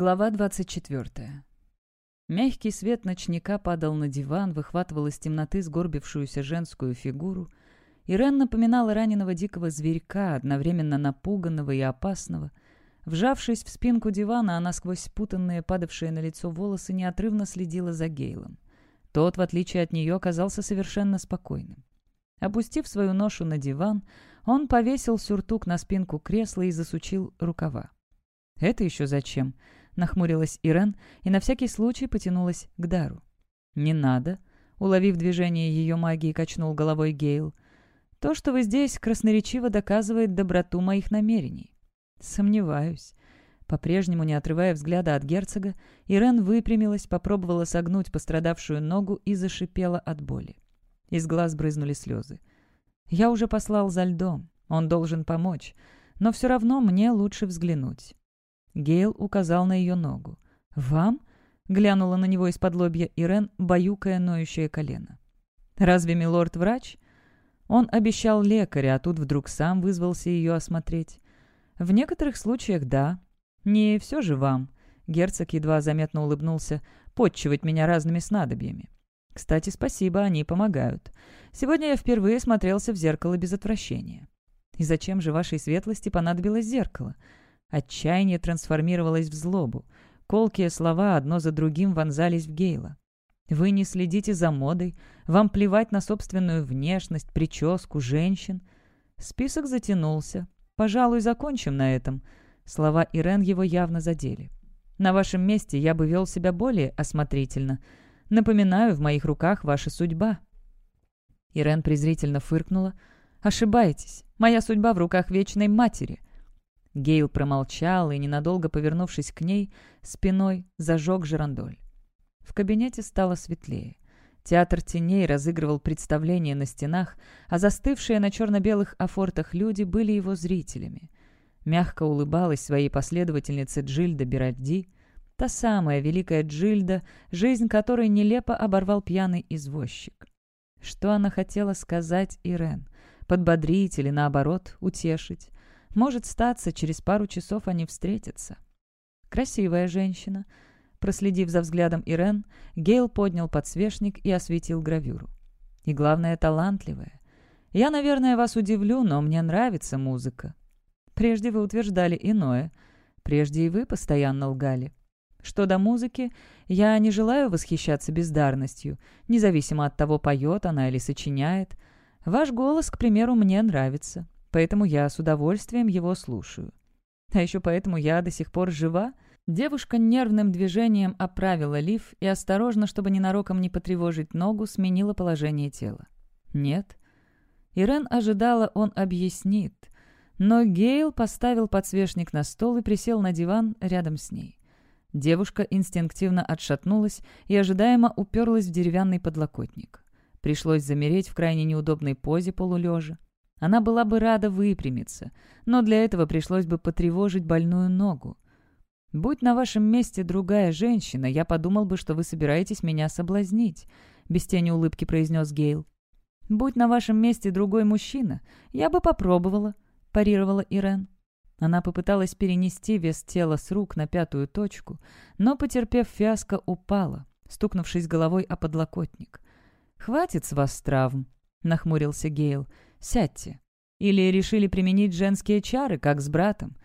Глава 24. Мягкий свет ночника падал на диван, выхватывал из темноты сгорбившуюся женскую фигуру. Ирен напоминала раненого дикого зверька, одновременно напуганного и опасного. Вжавшись в спинку дивана, она сквозь спутанные, падавшие на лицо волосы, неотрывно следила за Гейлом. Тот, в отличие от нее, оказался совершенно спокойным. Опустив свою ношу на диван, он повесил сюртук на спинку кресла и засучил рукава. «Это еще зачем?» — нахмурилась Ирен и на всякий случай потянулась к дару. «Не надо», — уловив движение ее магии, качнул головой Гейл. «То, что вы здесь, красноречиво доказывает доброту моих намерений». «Сомневаюсь». По-прежнему, не отрывая взгляда от герцога, Ирен выпрямилась, попробовала согнуть пострадавшую ногу и зашипела от боли. Из глаз брызнули слезы. «Я уже послал за льдом. Он должен помочь. Но все равно мне лучше взглянуть. Гейл указал на ее ногу. «Вам?» — глянула на него из-под лобья Ирен, баюкая ноющее колено. «Разве милорд врач?» Он обещал лекаря, а тут вдруг сам вызвался ее осмотреть. «В некоторых случаях да. Не все же вам». Герцог едва заметно улыбнулся. «Подчивать меня разными снадобьями. Кстати, спасибо, они помогают. Сегодня я впервые смотрелся в зеркало без отвращения. И зачем же вашей светлости понадобилось зеркало?» Отчаяние трансформировалось в злобу. Колкие слова одно за другим вонзались в Гейла. «Вы не следите за модой, вам плевать на собственную внешность, прическу, женщин». Список затянулся. «Пожалуй, закончим на этом». Слова Ирен его явно задели. «На вашем месте я бы вел себя более осмотрительно. Напоминаю, в моих руках ваша судьба». Ирен презрительно фыркнула. «Ошибаетесь. Моя судьба в руках Вечной Матери. Гейл промолчал и, ненадолго повернувшись к ней, спиной зажег жерандоль. В кабинете стало светлее. Театр теней разыгрывал представления на стенах, а застывшие на черно-белых афортах люди были его зрителями. Мягко улыбалась своей последовательнице Джильда Берадди, та самая великая Джильда, жизнь которой нелепо оборвал пьяный извозчик. Что она хотела сказать Ирен? Подбодрить или, наоборот, утешить? Может статься, через пару часов они встретятся. Красивая женщина. Проследив за взглядом Ирен, Гейл поднял подсвечник и осветил гравюру. И главное, талантливая. Я, наверное, вас удивлю, но мне нравится музыка. Прежде вы утверждали иное. Прежде и вы постоянно лгали. Что до музыки, я не желаю восхищаться бездарностью, независимо от того, поет она или сочиняет. Ваш голос, к примеру, мне нравится поэтому я с удовольствием его слушаю. А еще поэтому я до сих пор жива. Девушка нервным движением оправила лиф и осторожно, чтобы ненароком не потревожить ногу, сменила положение тела. Нет. Ирен ожидала, он объяснит. Но Гейл поставил подсвечник на стол и присел на диван рядом с ней. Девушка инстинктивно отшатнулась и ожидаемо уперлась в деревянный подлокотник. Пришлось замереть в крайне неудобной позе полулежа. Она была бы рада выпрямиться, но для этого пришлось бы потревожить больную ногу. «Будь на вашем месте другая женщина, я подумал бы, что вы собираетесь меня соблазнить», — без тени улыбки произнес Гейл. «Будь на вашем месте другой мужчина, я бы попробовала», — парировала Ирен. Она попыталась перенести вес тела с рук на пятую точку, но, потерпев фиаско, упала, стукнувшись головой о подлокотник. «Хватит с вас травм», — нахмурился Гейл. Сядьте. Или решили применить женские чары, как с братом?»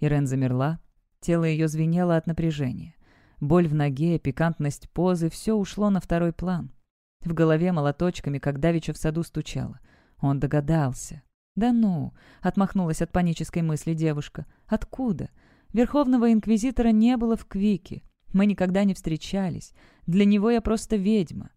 Ирен замерла. Тело ее звенело от напряжения. Боль в ноге, пикантность позы — все ушло на второй план. В голове молоточками, как давеча в саду стучало. Он догадался. «Да ну!» — отмахнулась от панической мысли девушка. «Откуда? Верховного инквизитора не было в Квике. Мы никогда не встречались. Для него я просто ведьма.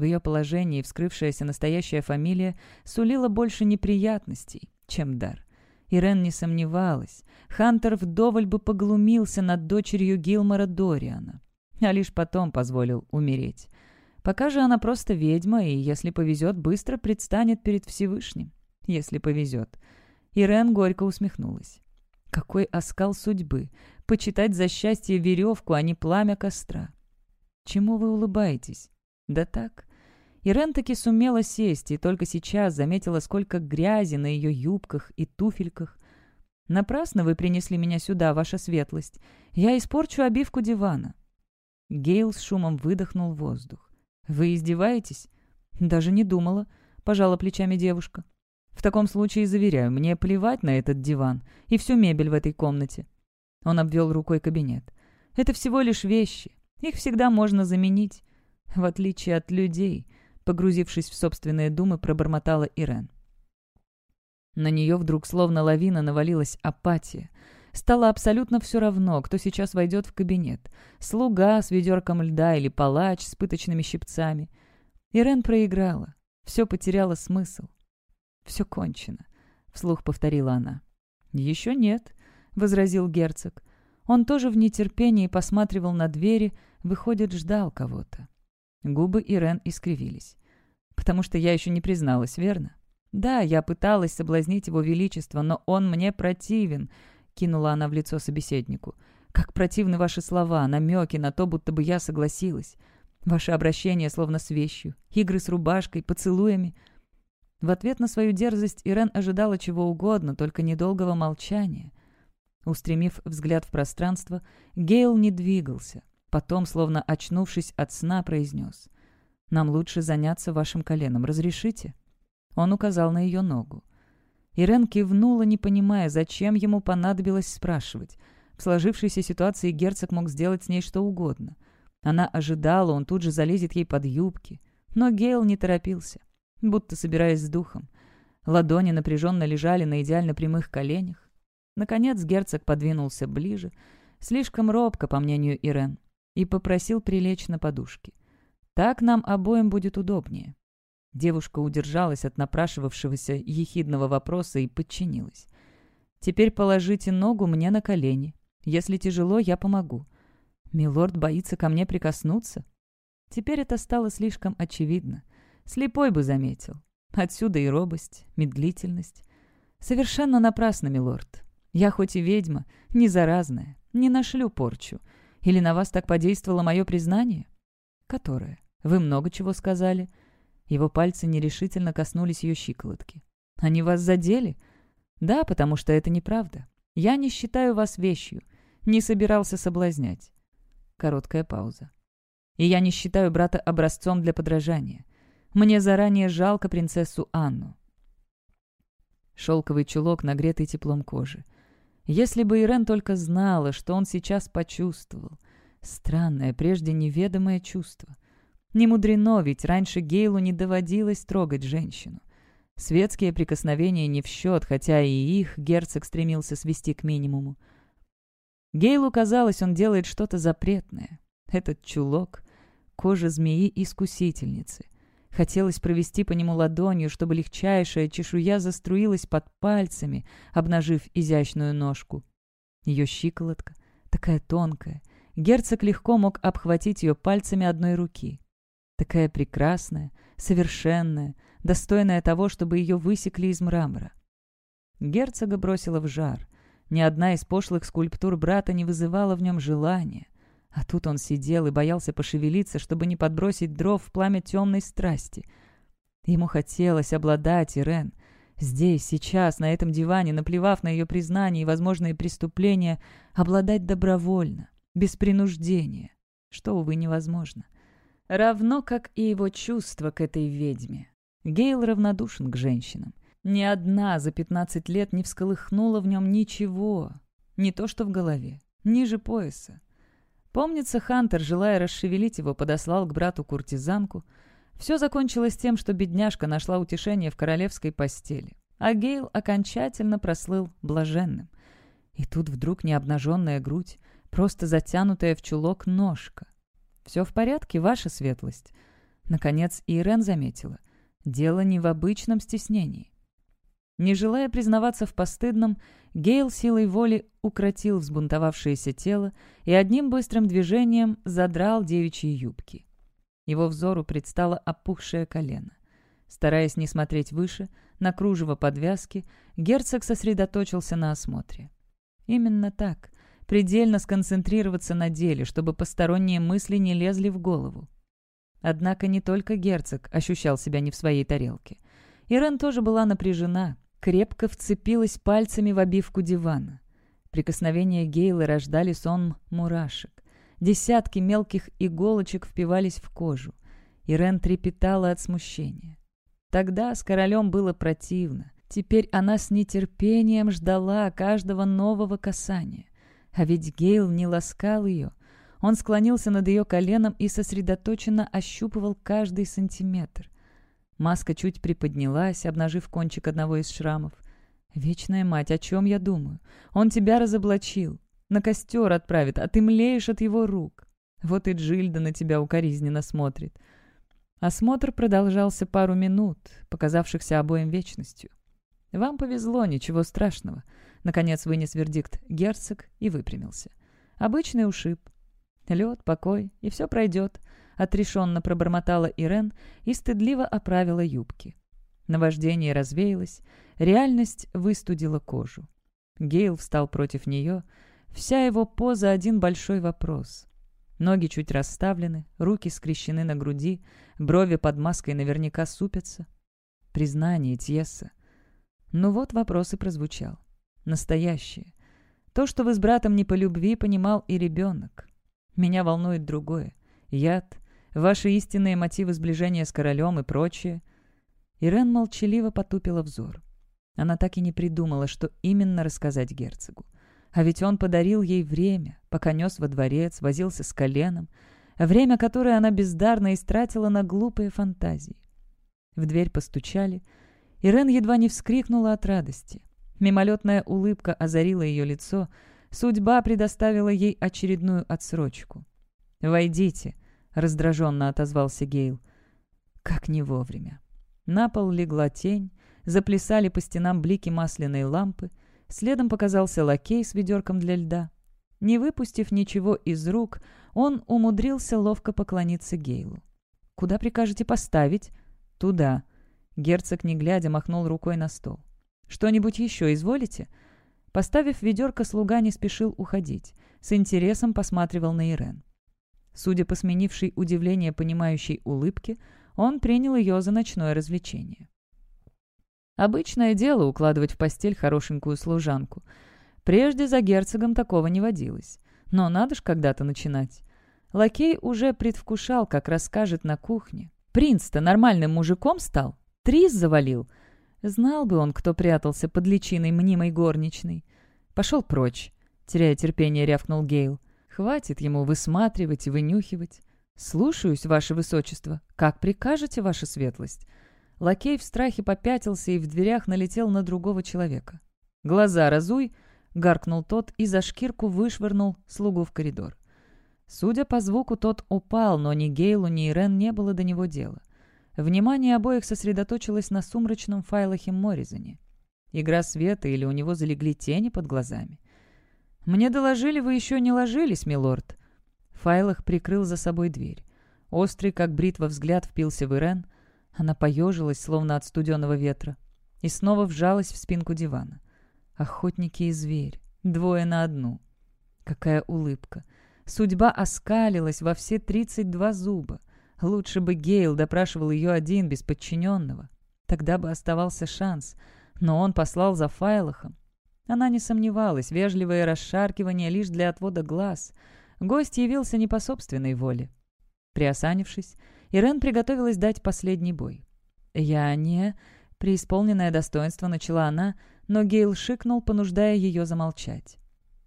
В ее положении вскрывшаяся настоящая фамилия сулила больше неприятностей, чем дар. Ирен не сомневалась. Хантер вдоволь бы поглумился над дочерью Гилмора Дориана, а лишь потом позволил умереть. Пока же она просто ведьма, и, если повезет, быстро предстанет перед Всевышним. Если повезет. Ирен горько усмехнулась. Какой оскал судьбы! Почитать за счастье веревку, а не пламя костра. Чему вы улыбаетесь? Да так. Ирен таки сумела сесть и только сейчас заметила, сколько грязи на ее юбках и туфельках. «Напрасно вы принесли меня сюда, ваша светлость. Я испорчу обивку дивана». Гейл с шумом выдохнул воздух. «Вы издеваетесь?» «Даже не думала», — пожала плечами девушка. «В таком случае, заверяю, мне плевать на этот диван и всю мебель в этой комнате». Он обвел рукой кабинет. «Это всего лишь вещи. Их всегда можно заменить. В отличие от людей», — погрузившись в собственные думы, пробормотала Ирен. На нее вдруг словно лавина навалилась апатия. Стало абсолютно все равно, кто сейчас войдет в кабинет. Слуга с ведерком льда или палач с пыточными щипцами. Ирен проиграла. Все потеряло смысл. «Все кончено», — вслух повторила она. «Еще нет», — возразил герцог. Он тоже в нетерпении посматривал на двери, выходит, ждал кого-то. Губы Ирен искривились. «Потому что я еще не призналась, верно?» «Да, я пыталась соблазнить его величество, но он мне противен», — кинула она в лицо собеседнику. «Как противны ваши слова, намеки на то, будто бы я согласилась. Ваше обращение словно с вещью, игры с рубашкой, поцелуями». В ответ на свою дерзость Ирен ожидала чего угодно, только недолгого молчания. Устремив взгляд в пространство, Гейл не двигался. Потом, словно очнувшись от сна, произнес. «Нам лучше заняться вашим коленом. Разрешите?» Он указал на ее ногу. Ирен кивнула, не понимая, зачем ему понадобилось спрашивать. В сложившейся ситуации герцог мог сделать с ней что угодно. Она ожидала, он тут же залезет ей под юбки. Но Гейл не торопился, будто собираясь с духом. Ладони напряженно лежали на идеально прямых коленях. Наконец герцог подвинулся ближе, слишком робко, по мнению Ирен, и попросил прилечь на подушке. «Так нам обоим будет удобнее». Девушка удержалась от напрашивавшегося ехидного вопроса и подчинилась. «Теперь положите ногу мне на колени. Если тяжело, я помогу». «Милорд боится ко мне прикоснуться?» Теперь это стало слишком очевидно. Слепой бы заметил. Отсюда и робость, медлительность. «Совершенно напрасно, милорд. Я хоть и ведьма, не заразная, не нашлю порчу. Или на вас так подействовало мое признание?» «Которое? Вы много чего сказали». Его пальцы нерешительно коснулись ее щиколотки. «Они вас задели?» «Да, потому что это неправда. Я не считаю вас вещью. Не собирался соблазнять». Короткая пауза. «И я не считаю брата образцом для подражания. Мне заранее жалко принцессу Анну». Шелковый чулок, нагретый теплом кожи. Если бы Ирен только знала, что он сейчас почувствовал. Странное, прежде неведомое чувство. Не мудрено, ведь раньше Гейлу не доводилось трогать женщину. Светские прикосновения не в счет, хотя и их герцог стремился свести к минимуму. Гейлу казалось, он делает что-то запретное. Этот чулок — кожа змеи-искусительницы. Хотелось провести по нему ладонью, чтобы легчайшая чешуя заструилась под пальцами, обнажив изящную ножку. Ее щиколотка, такая тонкая, герцог легко мог обхватить ее пальцами одной руки. Такая прекрасная, совершенная, достойная того, чтобы ее высекли из мрамора. Герцога бросила в жар. Ни одна из пошлых скульптур брата не вызывала в нем желания. А тут он сидел и боялся пошевелиться, чтобы не подбросить дров в пламя темной страсти. Ему хотелось обладать Ирен. Здесь, сейчас, на этом диване, наплевав на ее признание и возможные преступления, обладать добровольно, без принуждения, что, увы, невозможно. — Равно как и его чувство к этой ведьме. Гейл равнодушен к женщинам. Ни одна за пятнадцать лет не всколыхнула в нем ничего. Не то что в голове, ниже пояса. Помнится, Хантер, желая расшевелить его, подослал к брату куртизанку. Все закончилось тем, что бедняжка нашла утешение в королевской постели, а Гейл окончательно прослыл блаженным. И тут вдруг необнаженная грудь, просто затянутая в чулок ножка. «Все в порядке, ваша светлость». Наконец Ирен заметила. Дело не в обычном стеснении. Не желая признаваться в постыдном, Гейл силой воли укротил взбунтовавшееся тело и одним быстрым движением задрал девичьи юбки. Его взору предстало опухшее колено. Стараясь не смотреть выше, на кружево подвязки, герцог сосредоточился на осмотре. Именно так, предельно сконцентрироваться на деле, чтобы посторонние мысли не лезли в голову. Однако не только герцог ощущал себя не в своей тарелке. Ирен тоже была напряжена, крепко вцепилась пальцами в обивку дивана. Прикосновения Гейла рождали сон мурашек. Десятки мелких иголочек впивались в кожу. Ирен трепетала от смущения. Тогда с королем было противно. Теперь она с нетерпением ждала каждого нового касания. А ведь Гейл не ласкал ее. Он склонился над ее коленом и сосредоточенно ощупывал каждый сантиметр. Маска чуть приподнялась, обнажив кончик одного из шрамов. «Вечная мать, о чем я думаю? Он тебя разоблачил. На костер отправит, а ты млеешь от его рук. Вот и Джильда на тебя укоризненно смотрит». Осмотр продолжался пару минут, показавшихся обоим вечностью. «Вам повезло, ничего страшного», — наконец вынес вердикт герцог и выпрямился. «Обычный ушиб. Лед, покой, и все пройдет», — отрешенно пробормотала Ирен и стыдливо оправила юбки. Наваждение развеялось, реальность выстудила кожу. Гейл встал против нее, вся его поза один большой вопрос. Ноги чуть расставлены, руки скрещены на груди, брови под маской наверняка супятся. Признание Тьесса. Ну вот вопрос и прозвучал. Настоящее. То, что вы с братом не по любви, понимал и ребенок. Меня волнует другое. Яд, ваши истинные мотивы сближения с королем и прочее. Ирен молчаливо потупила взор. Она так и не придумала, что именно рассказать герцогу. А ведь он подарил ей время, пока нес во дворец, возился с коленом, время, которое она бездарно истратила на глупые фантазии. В дверь постучали. Ирен едва не вскрикнула от радости. Мимолетная улыбка озарила ее лицо. Судьба предоставила ей очередную отсрочку. «Войдите», — раздраженно отозвался Гейл. Как не вовремя. На пол легла тень, заплясали по стенам блики масляной лампы, следом показался лакей с ведерком для льда. Не выпустив ничего из рук, он умудрился ловко поклониться Гейлу. «Куда прикажете поставить?» «Туда». Герцог, не глядя, махнул рукой на стол. «Что-нибудь еще изволите?» Поставив ведерко, слуга не спешил уходить. С интересом посматривал на Ирен. Судя по сменившей удивление понимающей улыбке, он принял ее за ночное развлечение. Обычное дело укладывать в постель хорошенькую служанку. Прежде за герцогом такого не водилось. Но надо ж когда-то начинать. Лакей уже предвкушал, как расскажет на кухне. Принц-то нормальным мужиком стал. Трис завалил. Знал бы он, кто прятался под личиной мнимой горничной. Пошел прочь. Теряя терпение, рявкнул Гейл. Хватит ему высматривать и вынюхивать. «Слушаюсь, ваше высочество. Как прикажете, ваша светлость?» Лакей в страхе попятился и в дверях налетел на другого человека. «Глаза разуй!» — гаркнул тот и за шкирку вышвырнул слугу в коридор. Судя по звуку, тот упал, но ни Гейлу, ни Ирен не было до него дела. Внимание обоих сосредоточилось на сумрачном Файлахе Моризоне. Игра света или у него залегли тени под глазами. «Мне доложили, вы еще не ложились, милорд». Файлах прикрыл за собой дверь. Острый, как бритва, взгляд впился в Ирен — она поежилась, словно от студеного ветра, и снова вжалась в спинку дивана. Охотники и зверь. Двое на одну. Какая улыбка. Судьба оскалилась во все тридцать два зуба. Лучше бы Гейл допрашивал ее один, без подчиненного. Тогда бы оставался шанс. Но он послал за Файлахом. Она не сомневалась, вежливое расшаркивание лишь для отвода глаз. Гость явился не по собственной воле. Приосанившись, Ирен приготовилась дать последний бой. «Я не...» — преисполненное достоинство начала она, но Гейл шикнул, понуждая ее замолчать.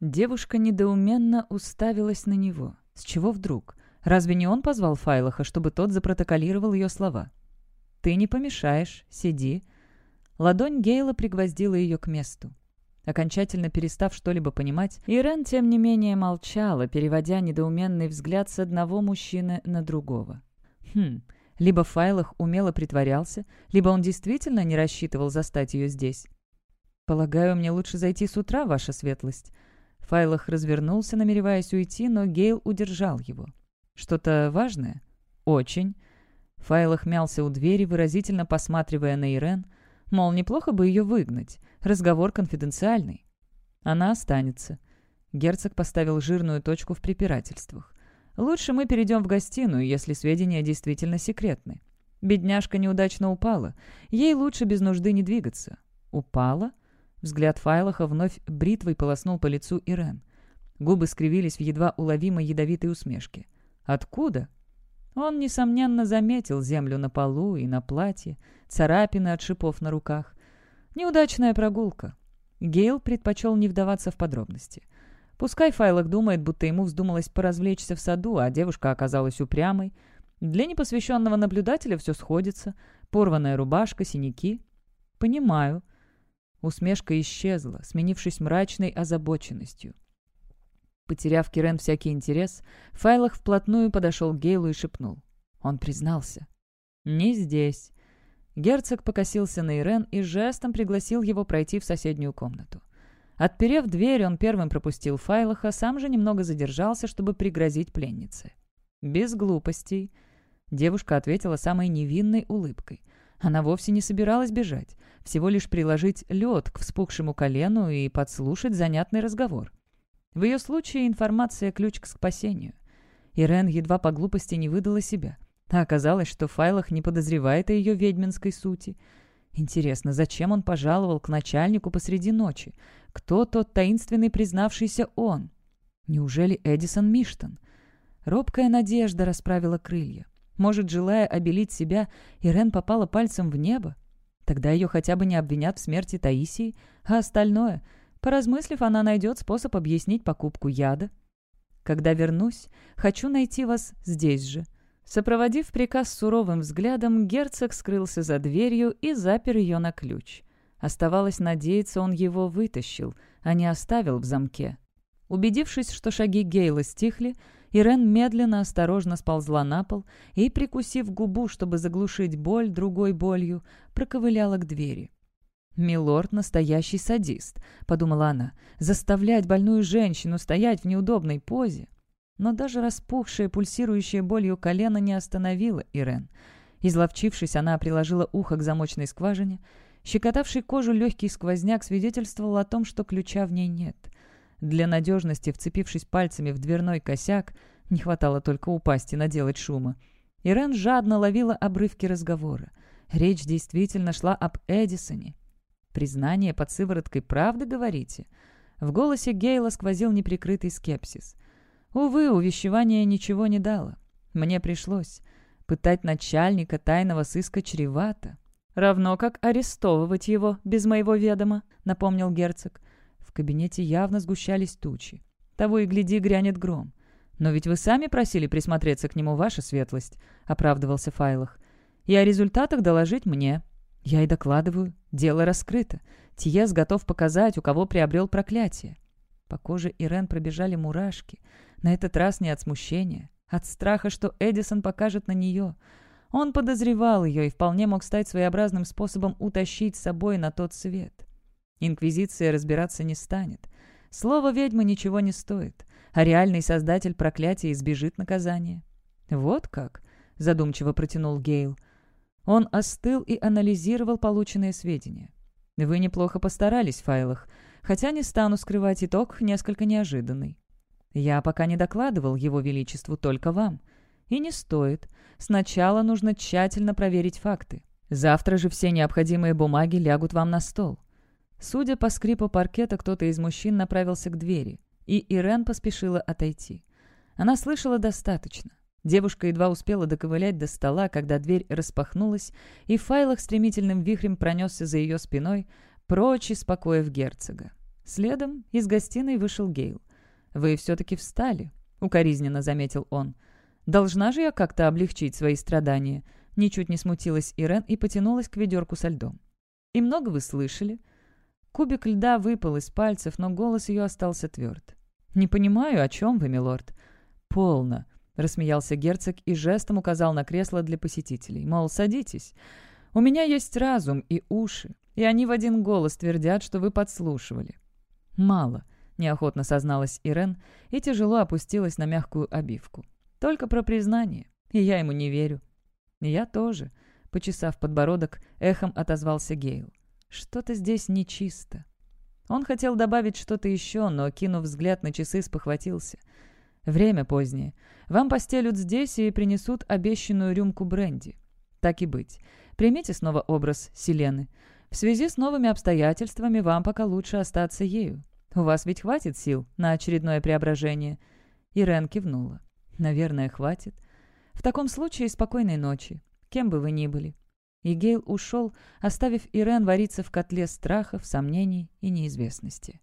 Девушка недоуменно уставилась на него. С чего вдруг? Разве не он позвал Файлаха, чтобы тот запротоколировал ее слова? «Ты не помешаешь, сиди». Ладонь Гейла пригвоздила ее к месту. Окончательно перестав что-либо понимать, Ирен, тем не менее, молчала, переводя недоуменный взгляд с одного мужчины на другого. Хм, либо файлах умело притворялся, либо он действительно не рассчитывал застать ее здесь. «Полагаю, мне лучше зайти с утра, ваша светлость». Файлах развернулся, намереваясь уйти, но Гейл удержал его. «Что-то важное?» «Очень». Файлах мялся у двери, выразительно посматривая на Ирен, мол, неплохо бы ее выгнать. Разговор конфиденциальный. Она останется. Герцог поставил жирную точку в препирательствах. Лучше мы перейдем в гостиную, если сведения действительно секретны. Бедняжка неудачно упала. Ей лучше без нужды не двигаться. Упала? Взгляд Файлаха вновь бритвой полоснул по лицу Ирен. Губы скривились в едва уловимой ядовитой усмешке. «Откуда?» Он, несомненно, заметил землю на полу и на платье, царапины от шипов на руках. Неудачная прогулка. Гейл предпочел не вдаваться в подробности. Пускай Файлах думает, будто ему вздумалось поразвлечься в саду, а девушка оказалась упрямой. Для непосвященного наблюдателя все сходится. Порванная рубашка, синяки. «Понимаю». Усмешка исчезла, сменившись мрачной озабоченностью. Потеряв Кирен всякий интерес, Файлах вплотную подошел к Гейлу и шепнул. Он признался. «Не здесь». Герцог покосился на Ирен и жестом пригласил его пройти в соседнюю комнату. Отперев дверь, он первым пропустил Файлаха, сам же немного задержался, чтобы пригрозить пленнице. «Без глупостей», — девушка ответила самой невинной улыбкой. Она вовсе не собиралась бежать, всего лишь приложить лед к вспухшему колену и подслушать занятный разговор. В ее случае информация — ключ к спасению. Ирен едва по глупости не выдала себя. А оказалось, что в файлах не подозревает о ее ведьминской сути. Интересно, зачем он пожаловал к начальнику посреди ночи? Кто тот таинственный признавшийся он? Неужели Эдисон Миштон? Робкая надежда расправила крылья. Может, желая обелить себя, Ирен попала пальцем в небо? Тогда ее хотя бы не обвинят в смерти Таисии, а остальное... Поразмыслив, она найдет способ объяснить покупку яда. Когда вернусь, хочу найти вас здесь же. Сопроводив приказ суровым взглядом, герцог скрылся за дверью и запер ее на ключ. Оставалось надеяться, он его вытащил, а не оставил в замке. Убедившись, что шаги Гейла стихли, Ирен медленно, осторожно сползла на пол и, прикусив губу, чтобы заглушить боль другой болью, проковыляла к двери. «Милорд — настоящий садист», — подумала она, — «заставлять больную женщину стоять в неудобной позе». Но даже распухшее, пульсирующее болью колено не остановило Ирен. Изловчившись, она приложила ухо к замочной скважине — Щекотавший кожу легкий сквозняк свидетельствовал о том, что ключа в ней нет. Для надежности, вцепившись пальцами в дверной косяк, не хватало только упасть и наделать шума. Ирен жадно ловила обрывки разговора. Речь действительно шла об Эдисоне. «Признание под сывороткой правды, говорите?» В голосе Гейла сквозил неприкрытый скепсис. «Увы, увещевание ничего не дало. Мне пришлось. Пытать начальника тайного сыска чревато. «Равно как арестовывать его без моего ведома», — напомнил герцог. В кабинете явно сгущались тучи. Того и гляди, грянет гром. «Но ведь вы сами просили присмотреться к нему, ваша светлость», — оправдывался Файлах. «И о результатах доложить мне. Я и докладываю. Дело раскрыто. Тиес готов показать, у кого приобрел проклятие». По коже Ирен пробежали мурашки. На этот раз не от смущения, от страха, что Эдисон покажет на нее — он подозревал ее и вполне мог стать своеобразным способом утащить с собой на тот свет. Инквизиция разбираться не станет. Слово ведьмы ничего не стоит, а реальный создатель проклятия избежит наказания. «Вот как?» — задумчиво протянул Гейл. Он остыл и анализировал полученные сведения. «Вы неплохо постарались в файлах, хотя не стану скрывать итог несколько неожиданный. Я пока не докладывал его величеству только вам. И не стоит. Сначала нужно тщательно проверить факты. Завтра же все необходимые бумаги лягут вам на стол». Судя по скрипу паркета, кто-то из мужчин направился к двери, и Ирен поспешила отойти. Она слышала достаточно. Девушка едва успела доковылять до стола, когда дверь распахнулась, и в файлах стремительным вихрем пронесся за ее спиной, прочь из покоев герцога. Следом из гостиной вышел Гейл. «Вы все-таки встали», — укоризненно заметил он. Должна же я как-то облегчить свои страдания. Ничуть не смутилась Ирен и потянулась к ведерку со льдом. «И много вы слышали?» Кубик льда выпал из пальцев, но голос ее остался тверд. «Не понимаю, о чем вы, милорд?» «Полно», — рассмеялся герцог и жестом указал на кресло для посетителей. «Мол, садитесь. У меня есть разум и уши, и они в один голос твердят, что вы подслушивали». «Мало», — неохотно созналась Ирен и тяжело опустилась на мягкую обивку. Только про признание. И я ему не верю». «Я тоже», — почесав подбородок, эхом отозвался Гейл. «Что-то здесь нечисто». Он хотел добавить что-то еще, но, кинув взгляд на часы, спохватился. «Время позднее. Вам постелют здесь и принесут обещанную рюмку бренди. Так и быть. Примите снова образ Селены. В связи с новыми обстоятельствами вам пока лучше остаться ею. У вас ведь хватит сил на очередное преображение?» Ирен кивнула. «Наверное, хватит. В таком случае спокойной ночи, кем бы вы ни были». И Гейл ушел, оставив Ирен вариться в котле страхов, сомнений и неизвестности.